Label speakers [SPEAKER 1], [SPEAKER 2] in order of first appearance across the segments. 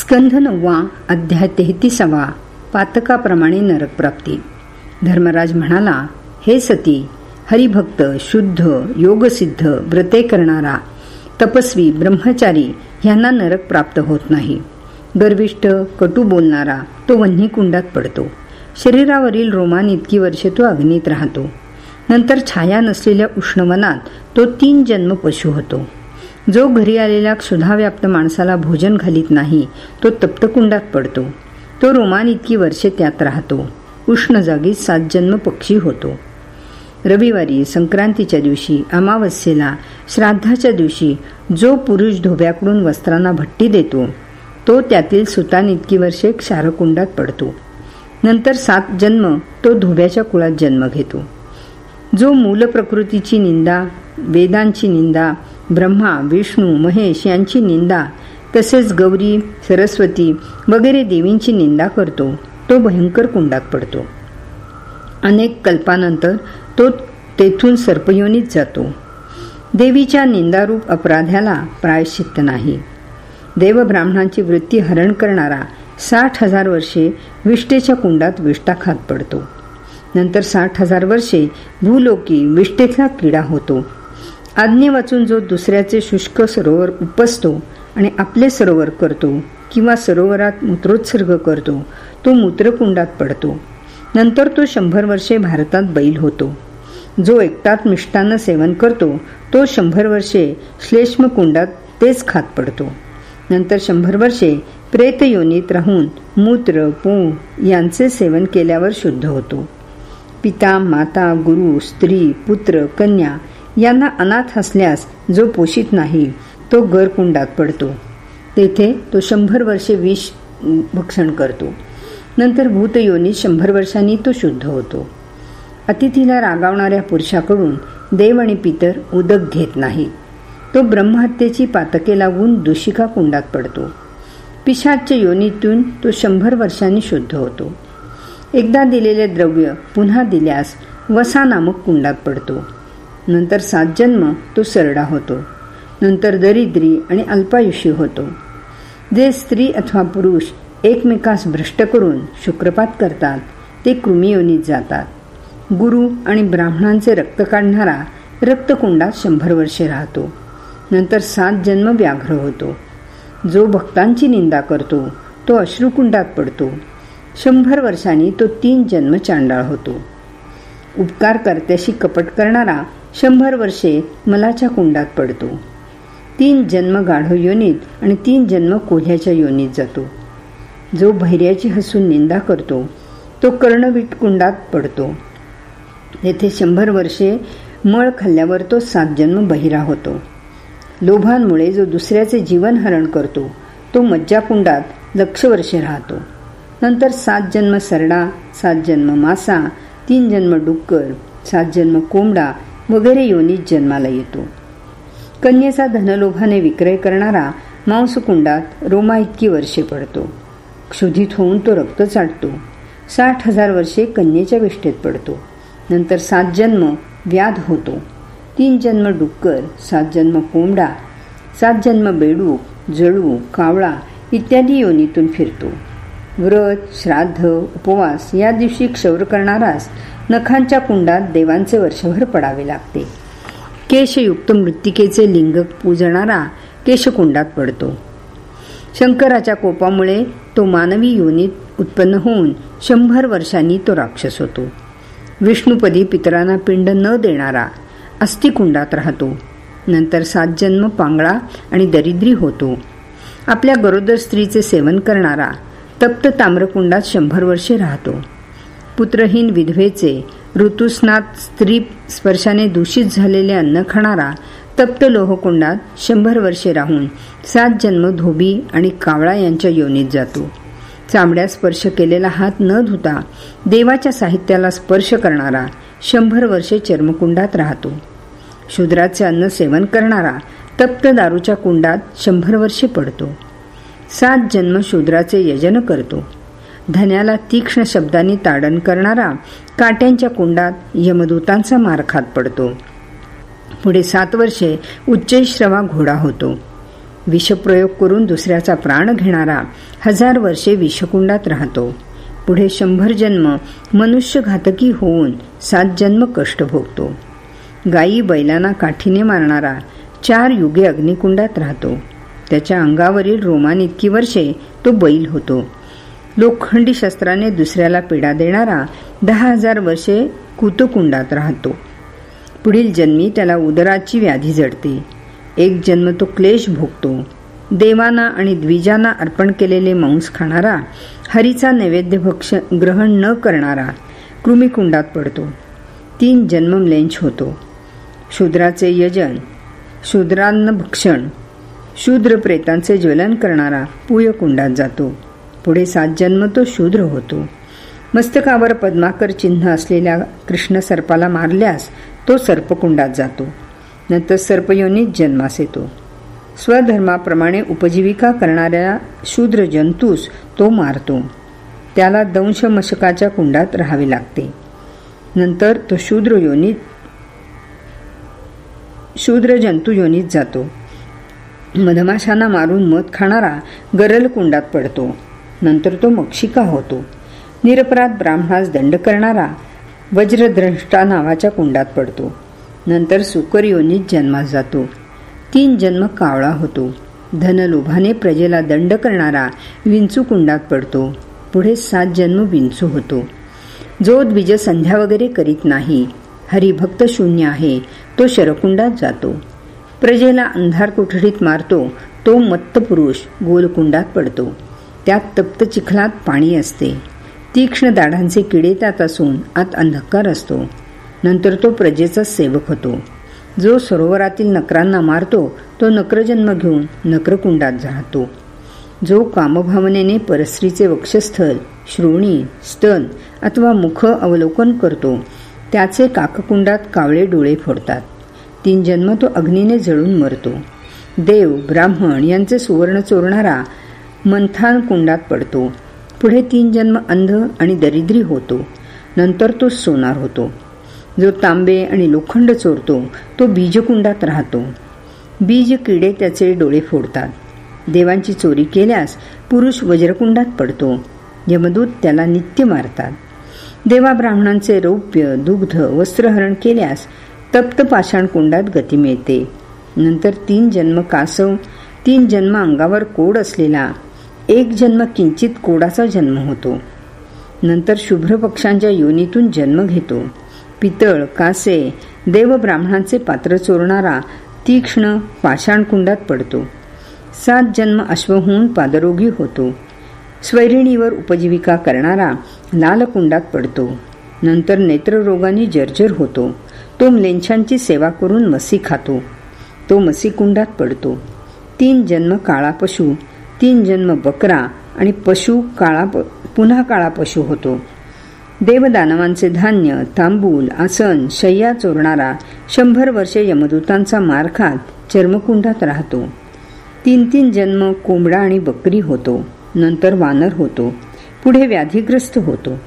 [SPEAKER 1] स्कंध नववा अध्याय तेहतीसावा पातकाप्रमाणे नरक प्राप्ती. धर्मराज म्हणाला हे सती हरिभक्त शुद्ध योगसिद्ध व्रते करणारा तपस्वी ब्रह्मचारी यांना नरक प्राप्त होत नाही. गर्विष्ठ कटू बोलणारा तो वन्ही कुंडात पडतो. शरीरावरील रोमान इतकी वर्षे तो अग्नीत राहतो. नंतर छाया नसलेल्या उष्णवनात तो तीन जन्म पशु होतो. जो घरी आलेल्या क्षुधाव्याप्त माणसाला भोजन घालीत नाही तो तप्तकुंडात पडतो. तो रोमान इतकी वर्षे त्यात राहतो. उष्ण जागी सात जन्म पक्षी होतो. रविवारी संक्रांतीच्या दिवशी अमावस्येला श्राद्धाच्या दिवशी जो पुरुष धोब्याकडून वस्त्रांना भट्टी देतो तो त्यातील सुतान इतकी वर्षे क्षारकुंडात पडतो. नंतर सात जन्म तो धोब्याच्या कुळात जन्म घेतो. जो मूल प्रकृतीची निंदा वेदांची निंदा ब्रह्मा विष्णू महेश यांची निंदा तसेच गौरी सरस्वती वगैरे देवींची निंदा करतो. तो भयंकर कुंडात पडतो. अनेक कल्पानंतर तो तेथून सर्पयोनीत जातो. देवीच्या निंदारूप अपराध्याला प्रायश्चित्त नाही. देवब्राह्मणांची वृत्ती हरण करणारा साठ हजार वर्षे विष्टेच्या कुंडात विष्ठाखात पडतो. नंतर साठ हजार वर्षे भूलोकी विष्टेतला किडा होतो. आज्ञे वाचून जो दुसऱ्याचे शुष्क सरोवर उपसतो आणि आपले सरोवर करतो किंवा सरोवरात मूत्रोत्सर्ग करतो तो मूत्रकुंडात पडतो. नंतर तो शंभर वर्षे भारतात बैल होतो. जो एकटात मिष्टान्न सेवन करतो तो शंभर वर्षे श्लेष्मकुंडात तेच खात पडतो. नंतर शंभर वर्षे प्रेत योनीत राहून मूत्र पू यांचे सेवन केल्यावर शुद्ध होतो. पिता माता गुरु स्त्री पुत्र कन्या यांना अनाथ असल्यास जो पोषित नाही तो गरकुंडात पडतो. तेथे तो शंभर वर्षे विष भक्षण करतो. नंतर भूतयोनी शंभर वर्षांनी तो शुद्ध होतो. अतिथीला रागावणाऱ्या पुरुषाकडून देव आणि पितर उदक घेत नाही. तो ब्रह्महत्येची पातके लागून दूषिका कुंडात पडतो. पिशाच्या योनीतून तो शंभर वर्षांनी शुद्ध होतो. एकदा दिलेले द्रव्य पुन्हा दिल्यास वसा नामक कुंडात पडतो. नंतर सात जन्म तो सरडा होतो. नंतर दरिद्री आणि अल्पायुषी होतो. जे स्त्री अथवा पुरुष एकमेकास भ्रष्ट करून शुक्रपात करतात ते कृमियोनीत जातात. गुरु आणि ब्राह्मणांचे रक्त काढणारा रक्तकुंडात शंभर वर्षे राहतो. नंतर सात जन्म व्याघ्र होतो. जो भक्तांची निंदा करतो तो अश्रुकुंडात पडतो. शंभर वर्षांनी तो तीन जन्म चांडाळ होतो. उपकार करत्याशी कपट करणारा शंभर वर्षे मलाच्या कुंडात पडतो. तीन जन्म गाढो योनीत आणि तीन जन्म कोल्ह्याच्या योनीत जातो. जो भैर्याची हसून निंदा करतो तो कर्णवीट कुंडात पडतो. येथे शंभर वर्षे मळ खाल्ल्यावर तो सात जन्म बहिरा होतो. लोभांमुळे जो दुसऱ्याचे जीवन हरण करतो तो मज्जाकुंडात लक्ष वर्षे राहतो. नंतर सात जन्म सरडा सात जन्म मासा तीन जन्म डुक्कर सात जन्म कोंबडा वगैरे योनीत जन्माला येतो. कन्येचा धनलोभाने विक्रय करणारा मांसकुंडात रोमा इतकी वर्षे पडतो. क्षुधित होऊन तो रक्त चाटतो. साठ हजार वर्षे कन्येच्या विष्ठेत पडतो. नंतर सात जन्म व्याध होतो. तीन जन्म डुक्कर सात जन्म कोंबडा सात जन्म बेडूक जळू कावळा इत्यादी योनीतून फिरतो. व्रत श्राद्ध उपवास या दिवशी क्षौर करणारास नखांच्या कुंडात देवांचे वर्षभर पडावे लागते. केशयुक्त मृत्तिकेचे लिंग पूजणारा केशकुंडात पडतो. शंकराच्या कोपामुळे तो मानवी योनीत उत्पन्न होऊन शंभर वर्षांनी तो राक्षस होतो. विष्णुपदी पितरांना पिंड न देणारा अस्थिकुंडात राहतो. नंतर सात जन्म पांगळा आणि दरिद्री होतो. आपल्या गरोदर स्त्रीचे सेवन करणारा तप्त ताम्रकुंडात शंभर वर्षे राहतो. पुत्रहीन विधवेचे ऋतुस्नात स्त्री स्पर्शाने दूषित झालेले अन्न खाणारा तप्त लोहकुंडात शंभर वर्षे राहून सात जन्म धोबी आणि कावळा यांच्या योनीत जातो. चामड्या स्पर्श केलेला हात न धुता देवाच्या साहित्याला स्पर्श करणारा शंभर वर्षे चर्मकुंडात राहतो. शूद्राचे अन्न सेवन करणारा तप्त दारूच्या कुंडात शंभर वर्षे पडतो. सात जन्म शूद्राचे यजन करतो. धन्याला तीक्ष्ण शब्दांनी ताडण करणारा काट्यांच्या कुंडात यमदूतांचा मार खात पडतो. पुढे सात वर्षे उच्चैश्रवा घोडा होतो. विषप्रयोग करून दुसऱ्याचा प्राण घेणारा हजार वर्षे विषकुंडात राहतो. पुढे शंभर जन्म मनुष्य घातकी होऊन सात जन्म कष्ट भोगतो. गायी बैलांना काठीने मारणारा चार युगे अग्निकुंडात राहतो. त्याच्या अंगावरील रोमान इतकी वर्षे तो बैल होतो. लोखंडी शस्त्राने दुसऱ्याला पीडा देणारा दहा हजार वर्षे कुतकुंडात राहतो. पुढील जन्मी त्याला उदराची व्याधी जडते. एक जन्म तो क्लेश भोगतो. देवाना आणि द्विजांना अर्पण केलेले मांस खाणारा हरीचा नैवेद्य भक्ष ग्रहण न करणारा कृमिकुंडात पडतो. तीन जन्म म्लेंच होतो. शूद्राचे यजन शूद्रान्न भक्षण शूद्र प्रेतांचे ज्वलन करणारा पूयकुंडात जातो. पुढे सात जन्म तो शूद्र होतो. मस्तकावर पद्माकर चिन्ह असलेल्या कृष्ण सर्पाला मारल्यास तो सर्पकुंडात जातो. नंतर सर्पयोनीत जन्मास येतो. स्वधर्माप्रमाणे उपजीविका करणाऱ्या शूद्र जंतूस तो मारतो. त्याला दंश मशकाच्या कुंडात राहावे लागते. नंतर तो शूद्र योनीत शूद्र जंतू योनीत जातो. मधमाशांना मारून मध खाणारा गरल कुंडात पडतो. नंतर तो मक्षिका होतो. निरपराध ब्राह्मणास दंड करणारा वज्रद्रष्टा नावाच्या कुंडात पडतो. नंतर सुकर योनीत जन्मास जातो. तीन जन्म कावळा होतो. धनलोभाने प्रजेला दंड करणारा विंचू कुंडात पडतो. पुढे सात जन्म विंचू होतो. जो द्विज संध्या वगैरे करीत नाही. हरिभक्त शून्य आहे. तो शरकुंडात जातो. प्रजेला अंधार कोठडीत मारतो तो मत्त पुरुष गोलकुंडात पडतो. त्यात तप्त चिखलात पाणी असते. तीक्ष्ण दाढांचे किडे त्यात असून आत अंधकार असतो. नंतर तो प्रजेचा सेवक होतो. जो सरोवरातील नकरांना मारतो तो नक्रजन्म घेऊन नक्रकुंडात जातो. जो कामभावनेने परस्त्रीचे वक्षस्थल श्रोणी स्तन अथवा मुख अवलोकन करतो त्याचे काककुंडात कावळे डोळे फोडतात. तीन जन्म तो अग्नीने जळून मरतो. देव ब्राह्मण यांचे सुवर्ण चोरणारा मंथान कुंडात पडतो. पुढे तीन जन्म अंध आणि दरिद्री होतो. नंतर तो सोनार होतो. जो तांबे आणि लोखंड चोरतो तो बीजकुंडात राहतो. बीज किडे त्याचे डोळे फोडतात. देवांची चोरी केल्यास पुरुष वज्रकुंडात पडतो. यमदूत त्याला नित्य मारतात. देवा ब्राह्मणांचे रौप्य दुग्ध वस्त्रहरण केल्यास तप्त पाषाणकुंडात गती मिळते. नंतर तीन जन्म कासव तीन जन्म अंगावर कोड असलेला एक जन्म किंचित कोडाचा जन्म होतो. नंतर शुभ्र पक्षांच्या योनीतून जन्म घेतो. पितळ कासे देव ब्राह्मणांचे पात्र चोरणारा तीक्ष्ण पाषाणकुंडात पडतो. सात जन्म अश्व होऊन पादरोगी होतो. स्वैरिणीवर उपजीविका करणारा लाल कुंडात पडतो. नंतर नेत्ररोगाने जर्जर होतो. तो लेंछांची सेवा करून मसी खातो. तो मसी कुंडात पडतो. तीन जन्म काळा पशु तीन जन्म बकरा आणि पशु काळा पुन्हा काळा पशु होतो. देवदानवांचे धान्य तांबूल आसन शय्या चोरणारा शंभर वर्षे यमदूतांचा मार खात चर्मकुंडात राहतो. तीन तीन जन्म कोंबडा आणि बकरी होतो. नंतर वानर होतो. पुढे व्याधीग्रस्त होतो.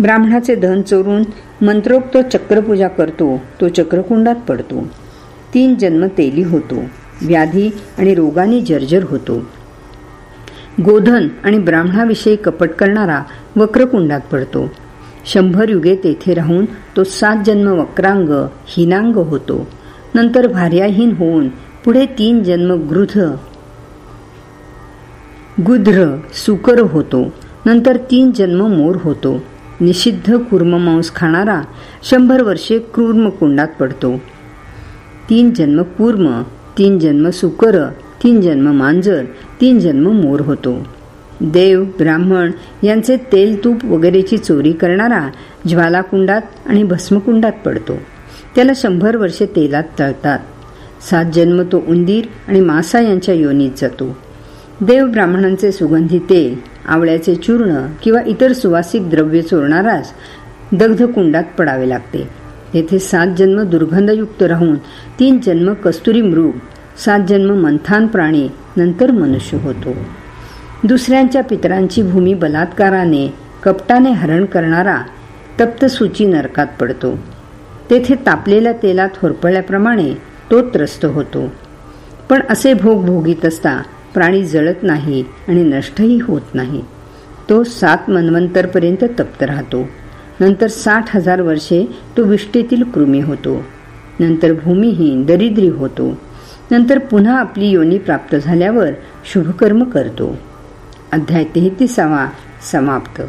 [SPEAKER 1] ब्राह्मणाचे धन चोरून मंत्रोक्त चक्रपूजा करतो तो चक्रकुंडात पडतो. तीन जन्म तेली होतो व्याधी आणि रोगाने जर्जर होतो. गोधन आणि ब्राह्मणाविषयी कपट करणारा वक्रकुंडात पडतो. शंभर युगे तेथे राहून तो सात जन्म वक्रांग हिनांग होतो. नंतर भार्याहीन होऊन पुढे तीन जन्म गृध गुध्र सुकर होतो. नंतर तीन जन्म मोर होतो. निषिद्ध कुर्ममांस खाणारा शंभर वर्षे क्रूर्म कुंडात पडतो. तीन जन्म कूर्म तीन जन्म सुकर तीन जन्म मांजर तीन जन्म मोर होतो. देव ब्राह्मण यांचे तेल तूप वगैरेची चोरी करणारा ज्वालाकुंडात आणि भस्मकुंडात पडतो. त्याला शंभर वर्षे तेलात तळतात. सात जन्म तो उंदीर आणि मासा यांच्या योनीत जातो. देव ब्राह्मणांचे सुगंधी तेल आवळ्याचे चूर्ण किंवा इतर सुवासिक द्रव्य चोरणारास दग्ध कुंडात पडावे लागते. येथे सात जन्म दुर्गंधयुक्त राहून तीन जन्म कस्तुरी मृग सात जन्म मंथान प्राणी नंतर मनुष्य होतो. दुसऱ्यांच्या पितरांची भूमी बलात्काराने कपटाने हरण करणारा तप्त सूची नरकात पडतो. तेथे तापलेल्या तेलात होरपळल्याप्रमाणे तो त्रस्त होतो. पण असे भोग भोगीत असता प्राणी जळत नाही आणि नष्टही होत नाही. तो सात मन्वंतरपर्यंत तप्त राहतो. नंतर साठ हजार वर्षे तो विष्टेतील कृमी होतो. नंतर भूमिहीन दरिद्री होतो. नंतर पुन्हा आपली योनी प्राप्त झाल्यावर शुभकर्म करतो. अध्याय तेहतीसावा समाप्त.